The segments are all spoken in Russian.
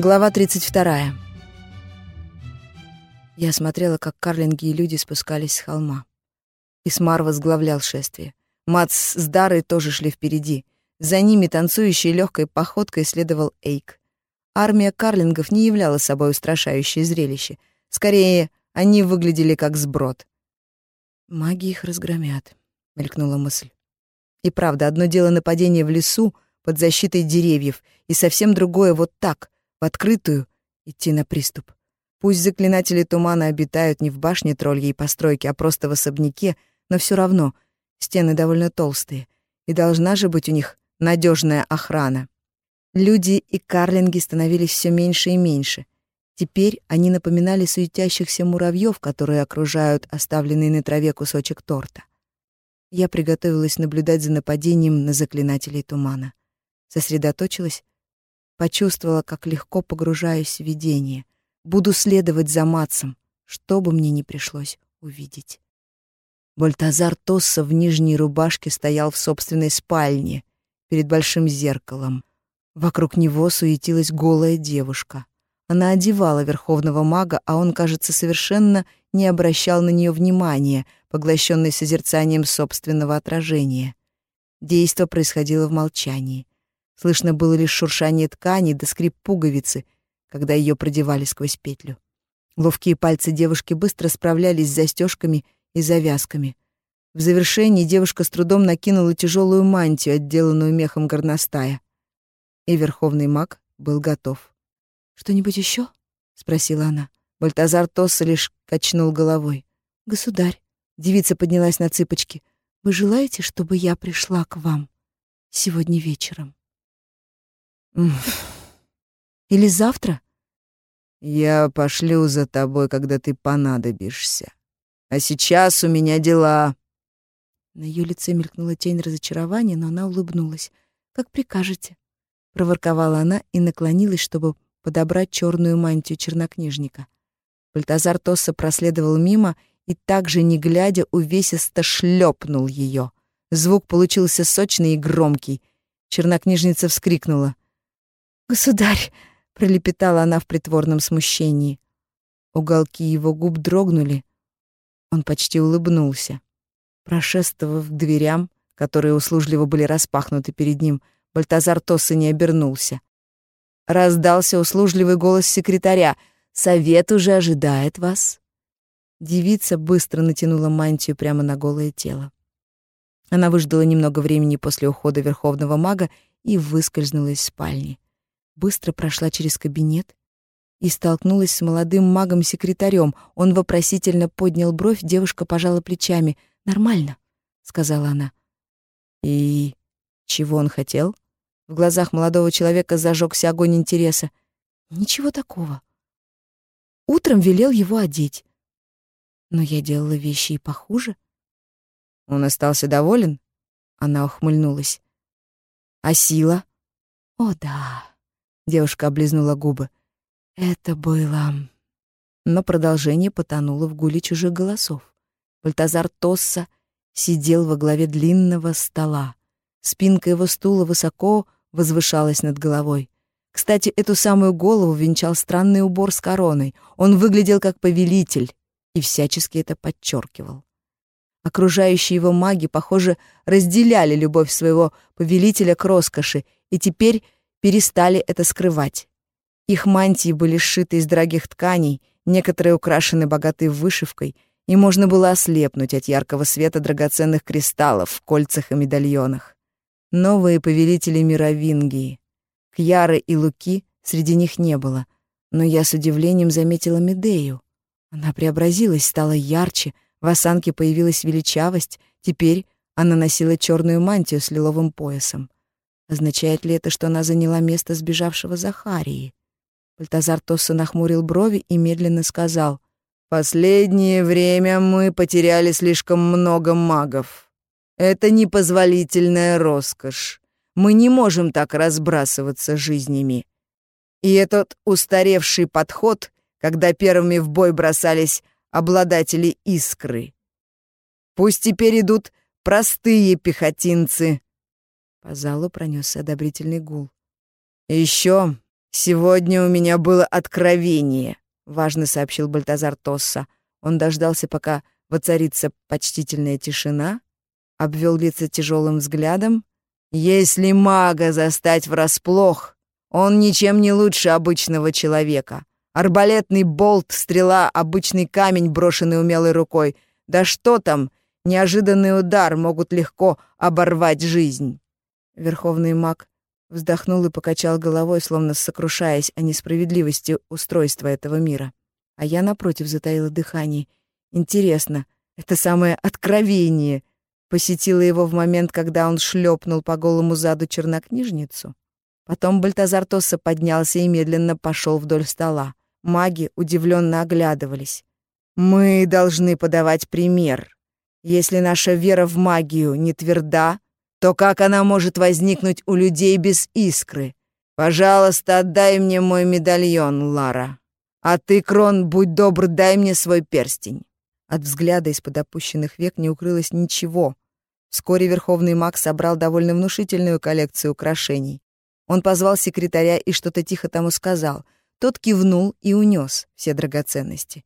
Глава 32. Я смотрела, как карлинги и люди спускались с холма. Исмар возглавлял шествие. Мац с Дарой тоже шли впереди. За ними, танцующей легкой походкой, следовал Эйк. Армия карлингов не являла собой устрашающее зрелище. Скорее, они выглядели как сброд. «Маги их разгромят», — мелькнула мысль. И правда, одно дело нападение в лесу под защитой деревьев, и совсем другое вот так — в открытую идти на приступ. Пусть заклинатели тумана обитают не в башне тролльей постройки, а просто в особняке, но все равно стены довольно толстые, и должна же быть у них надежная охрана. Люди и карлинги становились все меньше и меньше. Теперь они напоминали суетящихся муравьев, которые окружают оставленный на траве кусочек торта. Я приготовилась наблюдать за нападением на заклинателей тумана. Сосредоточилась Почувствовала, как легко погружаюсь в видение. Буду следовать за Матсом, что бы мне ни пришлось увидеть. Бальтазар Тосса в нижней рубашке стоял в собственной спальне, перед большим зеркалом. Вокруг него суетилась голая девушка. Она одевала верховного мага, а он, кажется, совершенно не обращал на нее внимания, поглощенный созерцанием собственного отражения. Действо происходило в молчании. Слышно было лишь шуршание ткани да скрип пуговицы, когда ее продевали сквозь петлю. Ловкие пальцы девушки быстро справлялись с застежками и завязками. В завершении девушка с трудом накинула тяжелую мантию, отделанную мехом горностая. И верховный маг был готов. «Что-нибудь еще? спросила она. Бальтазар Тосса лишь качнул головой. «Государь», — девица поднялась на цыпочки, — «вы желаете, чтобы я пришла к вам сегодня вечером?» Или завтра? Я пошлю за тобой, когда ты понадобишься. А сейчас у меня дела. На ее лице мелькнула тень разочарования, но она улыбнулась. Как прикажете, проворковала она и наклонилась, чтобы подобрать черную мантию чернокнижника. Бальтазар Тосса проследовал мимо и также, не глядя, увесисто шлепнул ее. Звук получился сочный и громкий. Чернокнижница вскрикнула. «Государь!» — пролепетала она в притворном смущении. Уголки его губ дрогнули. Он почти улыбнулся. Прошествовав к дверям, которые услужливо были распахнуты перед ним, Бальтазар Тосса не обернулся. Раздался услужливый голос секретаря. «Совет уже ожидает вас». Девица быстро натянула мантию прямо на голое тело. Она выждала немного времени после ухода верховного мага и выскользнула из спальни быстро прошла через кабинет и столкнулась с молодым магом-секретарем. Он вопросительно поднял бровь, девушка пожала плечами. «Нормально», — сказала она. «И чего он хотел?» В глазах молодого человека зажегся огонь интереса. «Ничего такого. Утром велел его одеть. Но я делала вещи и похуже». «Он остался доволен?» Она ухмыльнулась. «А сила?» «О, да». Девушка облизнула губы. Это было... Но продолжение потонуло в гуле чужих голосов. Бальтазар Тосса сидел во главе длинного стола. Спинка его стула высоко возвышалась над головой. Кстати, эту самую голову венчал странный убор с короной. Он выглядел как повелитель и всячески это подчеркивал. Окружающие его маги, похоже, разделяли любовь своего повелителя к роскоши и теперь перестали это скрывать. Их мантии были сшиты из дорогих тканей, некоторые украшены богатой вышивкой, и можно было ослепнуть от яркого света драгоценных кристаллов в кольцах и медальонах. Новые повелители Мировингии. Кьяры и Луки среди них не было, но я с удивлением заметила Медею. Она преобразилась, стала ярче, в осанке появилась величавость, теперь она носила черную мантию с лиловым поясом. Означает ли это, что она заняла место сбежавшего Захарии? Бальтазар Тосса нахмурил брови и медленно сказал. «Последнее время мы потеряли слишком много магов. Это непозволительная роскошь. Мы не можем так разбрасываться жизнями. И этот устаревший подход, когда первыми в бой бросались обладатели искры. Пусть теперь идут простые пехотинцы, по залу пронесся одобрительный гул. «Еще «Сегодня у меня было откровение», — важно сообщил Бальтазар Тосса. Он дождался, пока воцарится почтительная тишина, обвел лица тяжелым взглядом. «Если мага застать врасплох, он ничем не лучше обычного человека. Арбалетный болт, стрела, обычный камень, брошенный умелой рукой. Да что там, неожиданный удар могут легко оборвать жизнь». Верховный маг вздохнул и покачал головой, словно сокрушаясь о несправедливости устройства этого мира. А я, напротив, затаила дыхание. Интересно, это самое откровение посетило его в момент, когда он шлепнул по голому заду чернокнижницу? Потом Бальтазар Тосса поднялся и медленно пошел вдоль стола. Маги удивленно оглядывались. «Мы должны подавать пример. Если наша вера в магию не тверда, то как она может возникнуть у людей без искры? Пожалуйста, отдай мне мой медальон, Лара. А ты, Крон, будь добр, дай мне свой перстень». От взгляда из-под опущенных век не укрылось ничего. Вскоре Верховный маг собрал довольно внушительную коллекцию украшений. Он позвал секретаря и что-то тихо тому сказал. Тот кивнул и унес все драгоценности.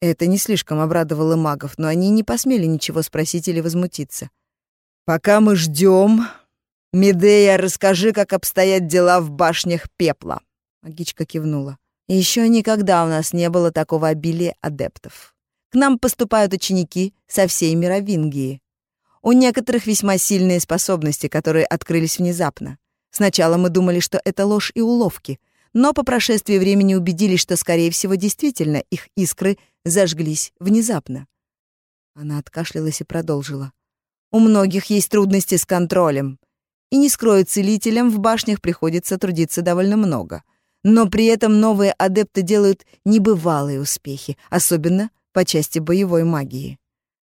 Это не слишком обрадовало магов, но они не посмели ничего спросить или возмутиться. «Пока мы ждем, Медея, расскажи, как обстоят дела в башнях пепла». Магичка кивнула. Еще никогда у нас не было такого обилия адептов. К нам поступают ученики со всей Мировингии. У некоторых весьма сильные способности, которые открылись внезапно. Сначала мы думали, что это ложь и уловки, но по прошествии времени убедились, что, скорее всего, действительно их искры зажглись внезапно. Она откашлялась и продолжила. У многих есть трудности с контролем. И не скрою, целителям в башнях приходится трудиться довольно много. Но при этом новые адепты делают небывалые успехи, особенно по части боевой магии.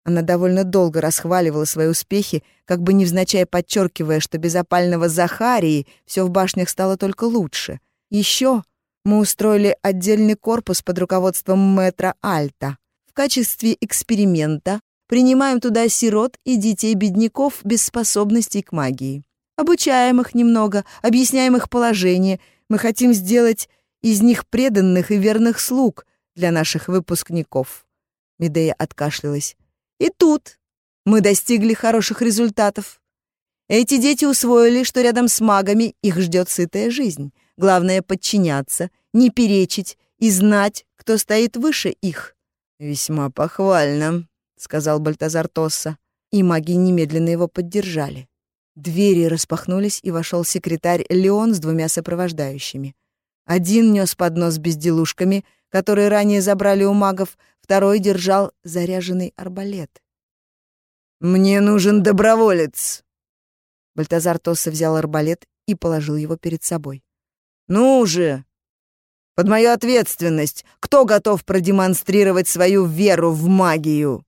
Она довольно долго расхваливала свои успехи, как бы невзначай подчеркивая, что без опального Захарии все в башнях стало только лучше. Еще мы устроили отдельный корпус под руководством мэтра Альта. В качестве эксперимента принимаем туда сирот и детей бедняков без способностей к магии. Обучаем их немного, объясняем их положение. Мы хотим сделать из них преданных и верных слуг для наших выпускников. Медея откашлялась. И тут мы достигли хороших результатов. Эти дети усвоили, что рядом с магами их ждет сытая жизнь. Главное — подчиняться, не перечить и знать, кто стоит выше их. «Весьма похвально», — сказал Бальтазар Тосса, и маги немедленно его поддержали. Двери распахнулись, и вошел секретарь Леон с двумя сопровождающими. Один нес поднос с безделушками, которые ранее забрали у магов, Второй держал заряженный арбалет. «Мне нужен доброволец!» Бальтазар Тосса взял арбалет и положил его перед собой. «Ну же! Под мою ответственность! Кто готов продемонстрировать свою веру в магию?»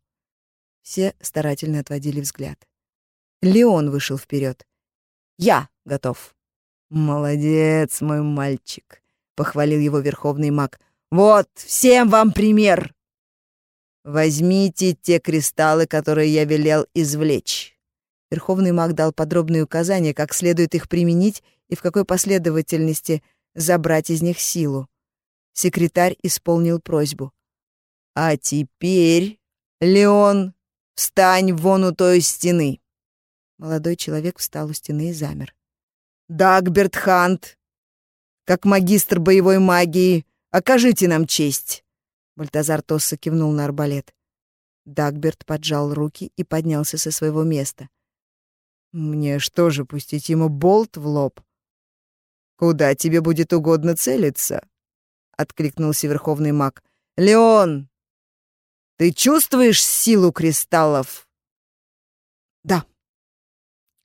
Все старательно отводили взгляд. Леон вышел вперед. «Я готов». «Молодец, мой мальчик», — похвалил его верховный маг. «Вот, всем вам пример!» «Возьмите те кристаллы, которые я велел извлечь». Верховный маг дал подробные указания, как следует их применить и в какой последовательности забрать из них силу. Секретарь исполнил просьбу. «А теперь, Леон, встань вон у той стены». Молодой человек встал у стены и замер. «Дагберт Хант, как магистр боевой магии, окажите нам честь». Бальтазар Тосса кивнул на арбалет. Дагберт поджал руки и поднялся со своего места. «Мне что же, пустить ему болт в лоб?» «Куда тебе будет угодно целиться?» — откликнулся Верховный маг. «Леон, ты чувствуешь силу кристаллов?» «Да».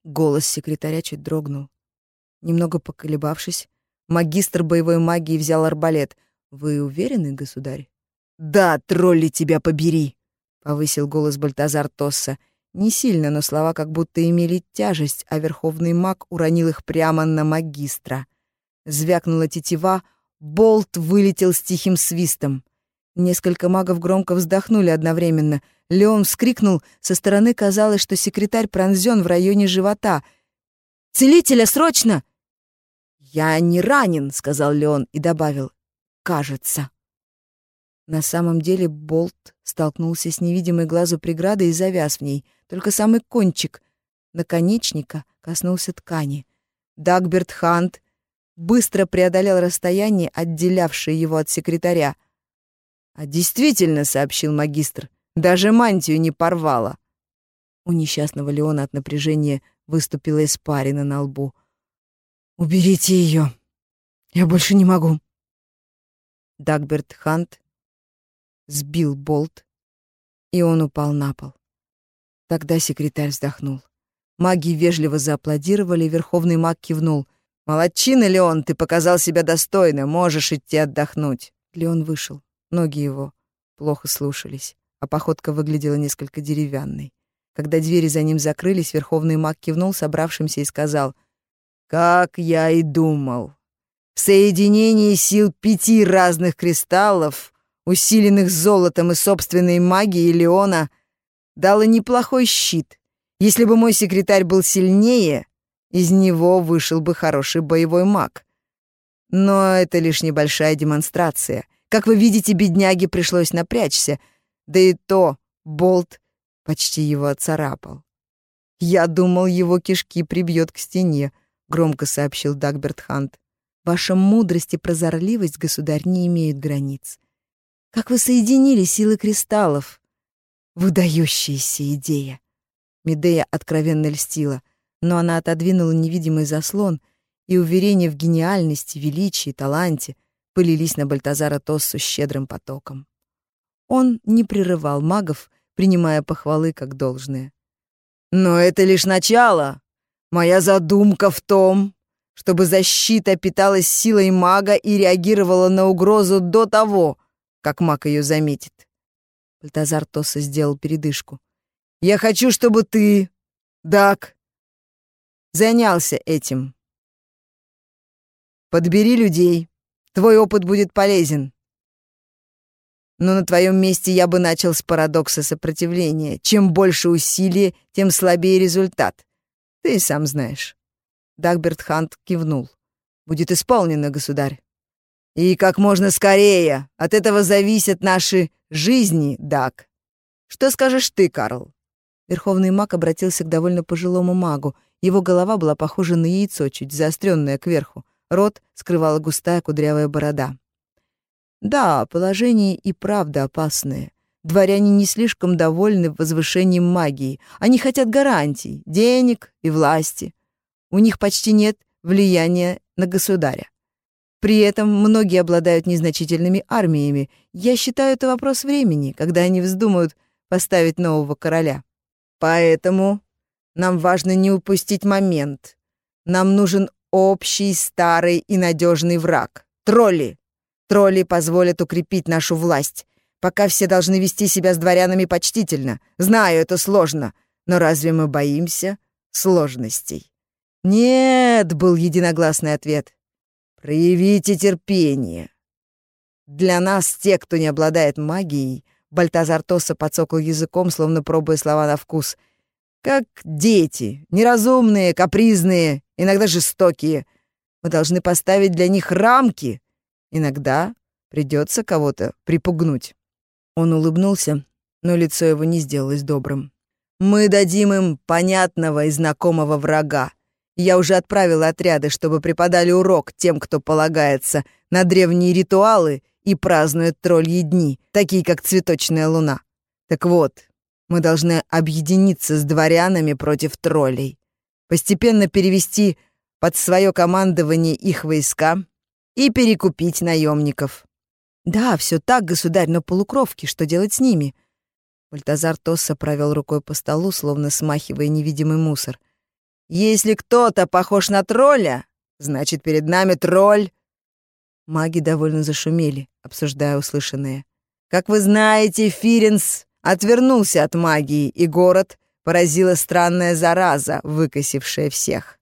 Голос секретаря чуть дрогнул. Немного поколебавшись, магистр боевой магии взял арбалет. «Вы уверены, государь?» «Да, тролли тебя побери!» — повысил голос Бальтазар Тосса. Не сильно, но слова как будто имели тяжесть, а верховный маг уронил их прямо на магистра. Звякнула тетива, болт вылетел с тихим свистом. Несколько магов громко вздохнули одновременно. Леон вскрикнул, со стороны казалось, что секретарь пронзен в районе живота. «Целителя, срочно!» «Я не ранен», — сказал Леон и добавил. «Кажется». На самом деле болт столкнулся с невидимой глазу преградой и завяз в ней. Только самый кончик наконечника коснулся ткани. Дагберт Хант быстро преодолел расстояние, отделявшее его от секретаря. «А действительно», — сообщил магистр, — «даже мантию не порвало». У несчастного Леона от напряжения выступила испарина на лбу. «Уберите ее. Я больше не могу». Дагберт Хант сбил болт, и он упал на пол. Тогда секретарь вздохнул. Маги вежливо зааплодировали, верховный маг кивнул. «Молодчина, Леон, ты показал себя достойно, можешь идти отдохнуть». Леон вышел. Ноги его плохо слушались, а походка выглядела несколько деревянной. Когда двери за ним закрылись, верховный маг кивнул собравшимся и сказал, «Как я и думал. Соединение сил пяти разных кристаллов, усиленных золотом и собственной магией Леона, дало неплохой щит. Если бы мой секретарь был сильнее, из него вышел бы хороший боевой маг. Но это лишь небольшая демонстрация. Как вы видите, бедняге пришлось напрячься, да и то болт почти его оцарапал. «Я думал, его кишки прибьет к стене», — громко сообщил Дагберт Хант. «Ваша мудрость и прозорливость, государь, не имеют границ. Как вы соединили силы кристаллов? Выдающаяся идея!» Медея откровенно льстила, но она отодвинула невидимый заслон, и уверения в гениальности, величии, таланте пылились на Бальтазара Тоссу щедрым потоком. Он не прерывал магов, принимая похвалы как должное. «Но это лишь начало. Моя задумка в том, чтобы защита питалась силой мага и реагировала на угрозу до того, как маг ее заметит». Бальтазар Тосса сделал передышку. Я хочу, чтобы ты, Дак, занялся этим. Подбери людей. Твой опыт будет полезен. Но на твоем месте я бы начал с парадокса сопротивления. Чем больше усилий, тем слабее результат. Ты сам знаешь. Дагберт Хант кивнул. Будет исполнено, государь. И как можно скорее. От этого зависят наши жизни, Даг. Что скажешь ты, Карл? Верховный маг обратился к довольно пожилому магу. Его голова была похожа на яйцо, чуть заостренное кверху. Рот скрывала густая кудрявая борода. Да, положение и правда опасное. Дворяне не слишком довольны возвышением магии. Они хотят гарантий, денег и власти. У них почти нет влияния на государя. При этом многие обладают незначительными армиями. Я считаю, это вопрос времени, когда они вздумают поставить нового короля. Поэтому нам важно не упустить момент. Нам нужен общий, старый и надежный враг. Тролли. Тролли позволят укрепить нашу власть. Пока все должны вести себя с дворянами почтительно. Знаю, это сложно. Но разве мы боимся сложностей? «Нет», — был единогласный ответ. «Проявите терпение. Для нас, те, кто не обладает магией, Бальтазар Тоса подсокал языком, словно пробуя слова на вкус. «Как дети, неразумные, капризные, иногда жестокие. Мы должны поставить для них рамки. Иногда придется кого-то припугнуть». Он улыбнулся, но лицо его не сделалось добрым. «Мы дадим им понятного и знакомого врага. Я уже отправил отряды, чтобы преподали урок тем, кто полагается на древние ритуалы и празднуют тролльи дни, такие как цветочная луна. Так вот, мы должны объединиться с дворянами против троллей, постепенно перевести под свое командование их войска и перекупить наемников. Да, все так, государь, но полукровки, что делать с ними? Бальтазар Тосса провел рукой по столу, словно смахивая невидимый мусор. Если кто-то похож на тролля, значит, перед нами тролль Маги довольно зашумели, обсуждая услышанное. Как вы знаете, Фиренс отвернулся от магии, и город поразила странная зараза, выкосившая всех.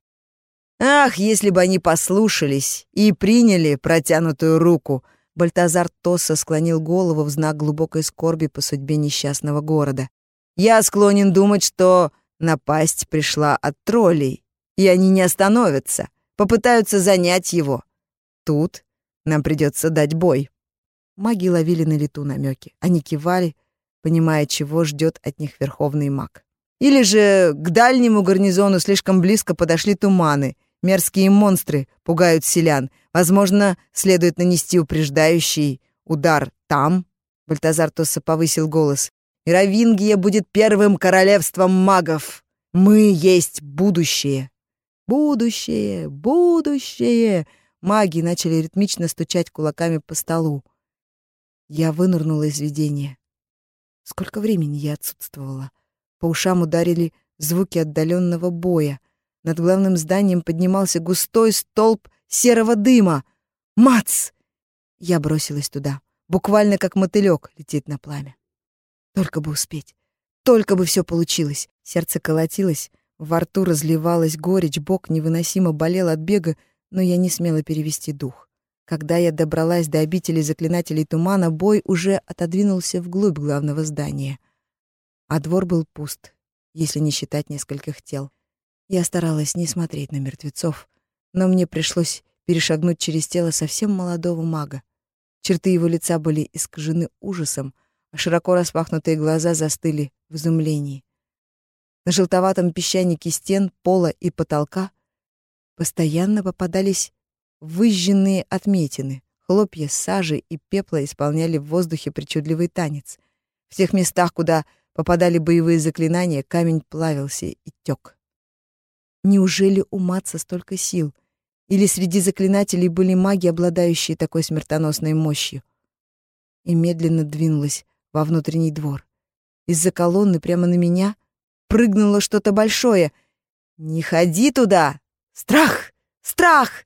Ах, если бы они послушались и приняли протянутую руку, Бальтазар Тосса склонил голову в знак глубокой скорби по судьбе несчастного города. Я склонен думать, что напасть пришла от троллей, и они не остановятся, попытаются занять его. Тут нам придется дать бой. Маги ловили на лету намеки. Они кивали, понимая, чего ждет от них верховный маг. Или же к дальнему гарнизону слишком близко подошли туманы. Мерзкие монстры пугают селян. Возможно, следует нанести упреждающий удар там. Бальтазар Тосса повысил голос. Мировингия будет первым королевством магов. Мы есть будущее. Будущее, будущее. Маги начали ритмично стучать кулаками по столу. Я вынырнула из видения. Сколько времени я отсутствовала. По ушам ударили звуки отдаленного боя. Над главным зданием поднимался густой столб серого дыма. Мац! Я бросилась туда. Буквально как мотылек летит на пламя. Только бы успеть. Только бы все получилось. Сердце колотилось, во рту разливалась горечь, бок невыносимо болел от бега, но я не смела перевести дух. Когда я добралась до обители заклинателей тумана, бой уже отодвинулся вглубь главного здания. А двор был пуст, если не считать нескольких тел. Я старалась не смотреть на мертвецов, но мне пришлось перешагнуть через тело совсем молодого мага. Черты его лица были искажены ужасом, а широко распахнутые глаза застыли в изумлении. На желтоватом песчанике стен, пола и потолка постоянно попадались выжженные отметины, хлопья сажи и пепла исполняли в воздухе причудливый танец. В тех местах, куда попадали боевые заклинания, камень плавился и тек. Неужели у Матса столько сил? Или среди заклинателей были маги, обладающие такой смертоносной мощью? И медленно двинулась во внутренний двор. Из-за колонны прямо на меня прыгнуло что-то большое. «Не ходи туда! Страх! Страх!»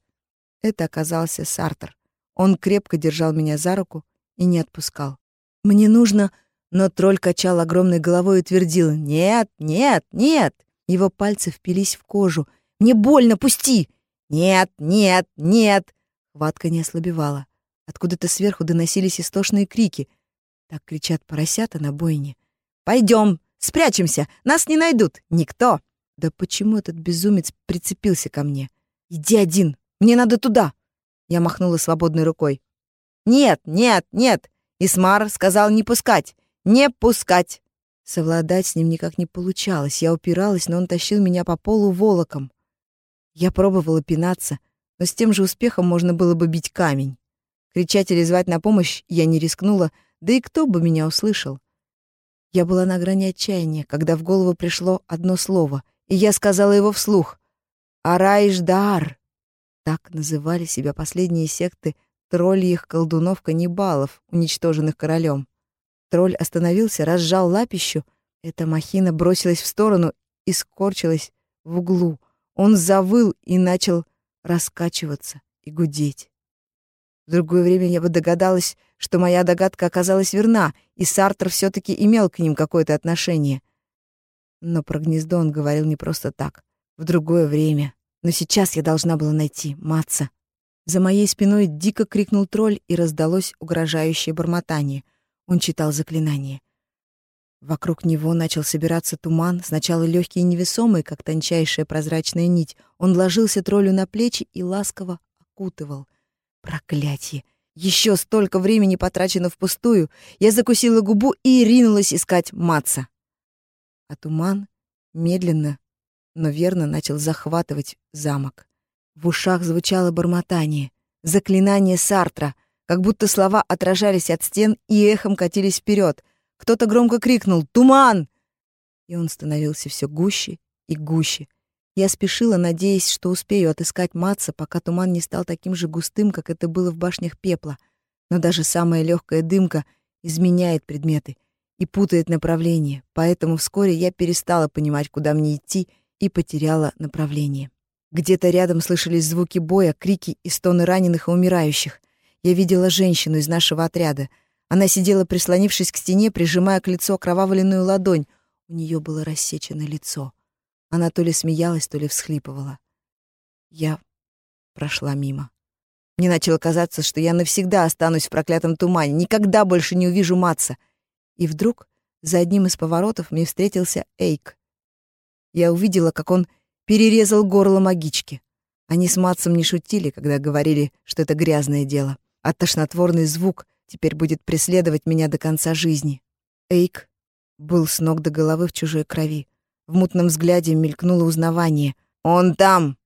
Это оказался Сартер. Он крепко держал меня за руку и не отпускал. «Мне нужно...» Но тролль качал огромной головой и твердил «Нет, нет, нет!» Его пальцы впились в кожу. «Мне больно, пусти!» «Нет, нет, нет!» Хватка не ослабевала. Откуда-то сверху доносились истошные крики — так кричат поросята на бойне. «Пойдем, спрячемся, нас не найдут, никто!» Да почему этот безумец прицепился ко мне? «Иди один, мне надо туда!» Я махнула свободной рукой. «Нет, нет, нет!» Исмар сказал не пускать, не пускать. Совладать с ним никак не получалось. Я упиралась, но он тащил меня по полу волоком. Я пробовала пинаться, но с тем же успехом можно было бы бить камень. Кричать или звать на помощь я не рискнула, да и кто бы меня услышал? Я была на грани отчаяния, когда в голову пришло одно слово, и я сказала его вслух. «Арайждар!» Так называли себя последние секты тролльих колдунов-каннибалов, уничтоженных королем. Тролль остановился, разжал лапищу. Эта махина бросилась в сторону и скорчилась в углу. Он завыл и начал раскачиваться и гудеть. В другое время я бы догадалась, что моя догадка оказалась верна, и Сартр все таки имел к ним какое-то отношение. Но про гнездо он говорил не просто так, в другое время. Но сейчас я должна была найти Матца. За моей спиной дико крикнул тролль, и раздалось угрожающее бормотание. Он читал заклинание. Вокруг него начал собираться туман, сначала легкий и невесомый, как тончайшая прозрачная нить. Он ложился троллю на плечи и ласково окутывал. Проклятье! Еще столько времени потрачено впустую. Я закусила губу и ринулась искать Матса. А туман медленно, но верно начал захватывать замок. В ушах звучало бормотание, заклинание Сартра, как будто слова отражались от стен и эхом катились вперед. Кто-то громко крикнул «Туман!» И он становился все гуще и гуще. Я спешила, надеясь, что успею отыскать Матса, пока туман не стал таким же густым, как это было в башнях пепла. Но даже самая легкая дымка изменяет предметы и путает направление, поэтому вскоре я перестала понимать, куда мне идти, и потеряла направление. Где-то рядом слышались звуки боя, крики и стоны раненых и умирающих. Я видела женщину из нашего отряда. Она сидела, прислонившись к стене, прижимая к лицу окровавленную ладонь. У нее было рассечено лицо. Она то ли смеялась, то ли всхлипывала. Я прошла мимо. Мне начало казаться, что я навсегда останусь в проклятом тумане, никогда больше не увижу Матса. И вдруг за одним из поворотов мне встретился Эйк. Я увидела, как он перерезал горло магички. Они с Матсом не шутили, когда говорили, что это грязное дело, а тошнотворный звук теперь будет преследовать меня до конца жизни. Эйк был с ног до головы в чужой крови. В мутном взгляде мелькнуло узнавание. «Он там!»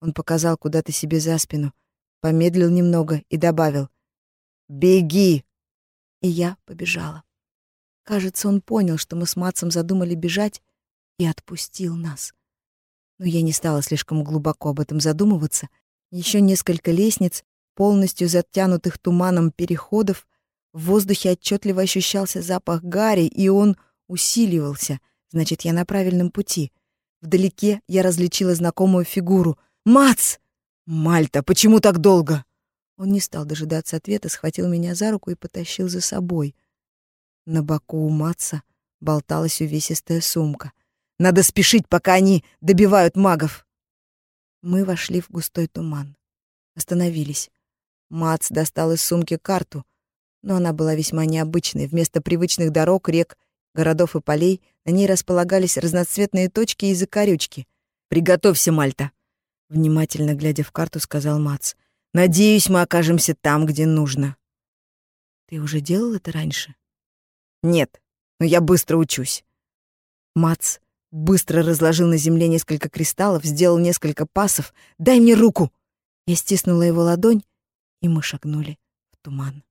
Он показал куда-то себе за спину, помедлил немного и добавил. «Беги!» И я побежала. Кажется, он понял, что мы с Матсом задумали бежать, и отпустил нас. Но я не стала слишком глубоко об этом задумываться. Еще несколько лестниц, полностью затянутых туманом переходов, в воздухе отчетливо ощущался запах гари, и он усиливался. Значит, я на правильном пути. Вдалеке я различила знакомую фигуру. «Мац!» «Мальта, почему так долго?» Он не стал дожидаться ответа, схватил меня за руку и потащил за собой. На боку у Матса болталась увесистая сумка. «Надо спешить, пока они добивают магов!» Мы вошли в густой туман. Остановились. Мац достал из сумки карту, но она была весьма необычной. Вместо привычных дорог, рек, городов и полей на ней располагались разноцветные точки и закорючки. «Приготовься, Мальта!» Внимательно глядя в карту, сказал Мац. «Надеюсь, мы окажемся там, где нужно». «Ты уже делал это раньше?» «Нет, но я быстро учусь». Мац быстро разложил на земле несколько кристаллов, сделал несколько пасов. «Дай мне руку!» Я стиснула его ладонь, и мы шагнули в туман.